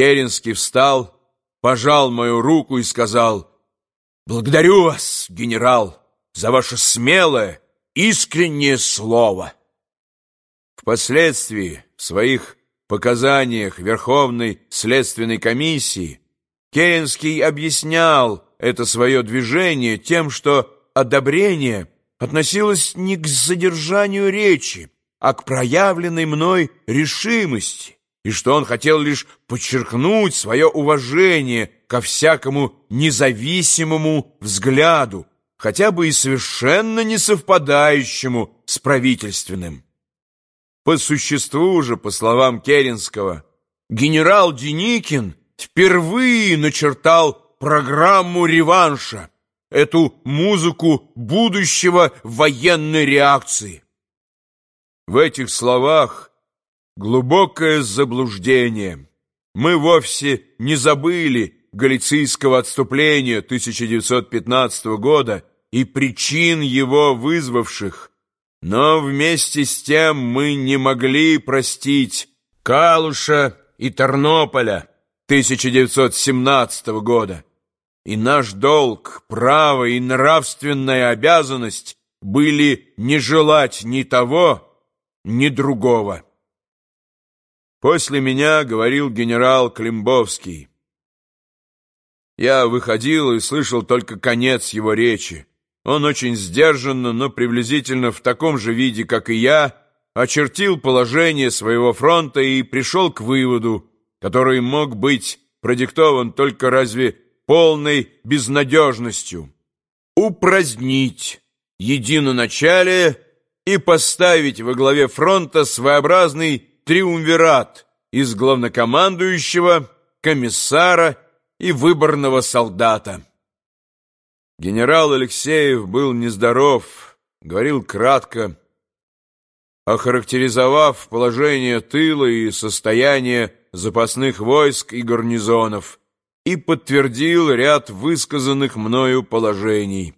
Керенский встал, пожал мою руку и сказал, «Благодарю вас, генерал, за ваше смелое, искреннее слово». Впоследствии в своих показаниях Верховной следственной комиссии Керенский объяснял это свое движение тем, что одобрение относилось не к задержанию речи, а к проявленной мной решимости, и что он хотел лишь подчеркнуть свое уважение ко всякому независимому взгляду, хотя бы и совершенно не совпадающему с правительственным. По существу же, по словам Керенского, генерал Деникин впервые начертал программу реванша, эту музыку будущего военной реакции. В этих словах глубокое заблуждение. Мы вовсе не забыли галицийского отступления 1915 года и причин его вызвавших, но вместе с тем мы не могли простить Калуша и Тернополя 1917 года. И наш долг, право и нравственная обязанность были не желать ни того, ни другого. После меня говорил генерал Климбовский. Я выходил и слышал только конец его речи. Он очень сдержанно, но приблизительно в таком же виде, как и я, очертил положение своего фронта и пришел к выводу, который мог быть продиктован только разве полной безнадежностью. Упразднить единоначалие и поставить во главе фронта своеобразный триумвират из главнокомандующего, комиссара и выборного солдата. Генерал Алексеев был нездоров, говорил кратко, охарактеризовав положение тыла и состояние запасных войск и гарнизонов, и подтвердил ряд высказанных мною положений.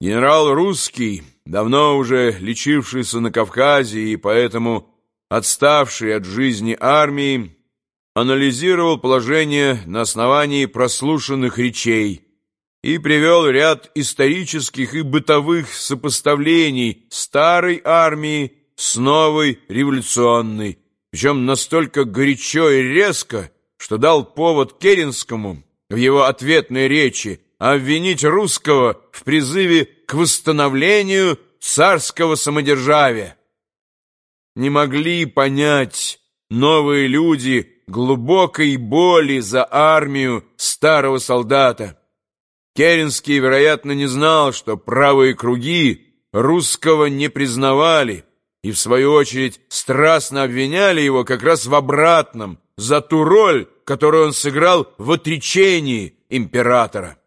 Генерал Русский, давно уже лечившийся на Кавказе и поэтому отставший от жизни армии, анализировал положение на основании прослушанных речей и привел ряд исторических и бытовых сопоставлений старой армии с новой революционной, причем настолько горячо и резко, что дал повод Керенскому в его ответной речи обвинить русского в призыве к восстановлению царского самодержавия. Не могли понять новые люди глубокой боли за армию старого солдата. Керенский, вероятно, не знал, что правые круги русского не признавали и, в свою очередь, страстно обвиняли его как раз в обратном, за ту роль, которую он сыграл в отречении императора.